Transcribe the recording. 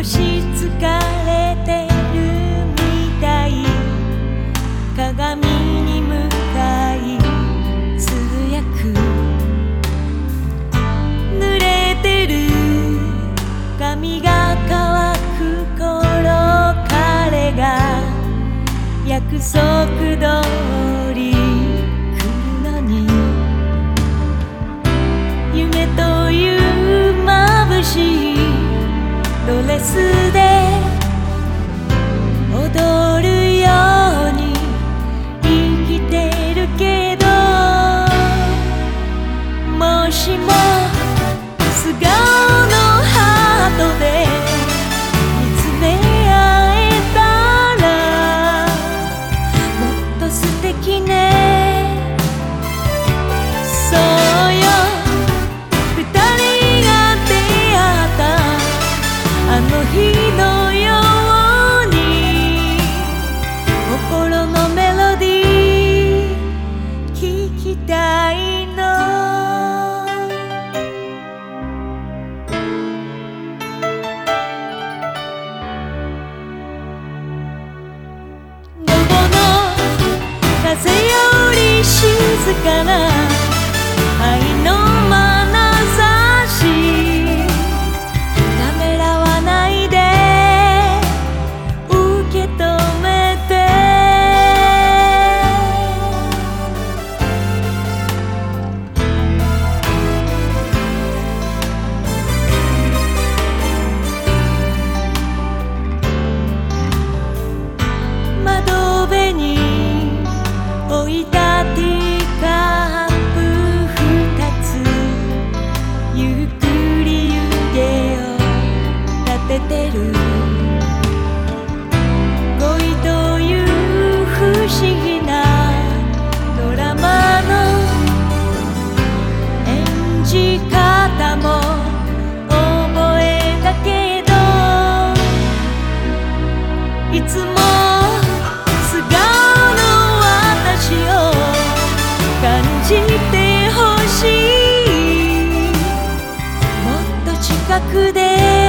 少し疲れてるみたい。鏡に向かいつぶやく。濡れてる髪が乾く頃彼が約束通り来るのに。夢とレスでくで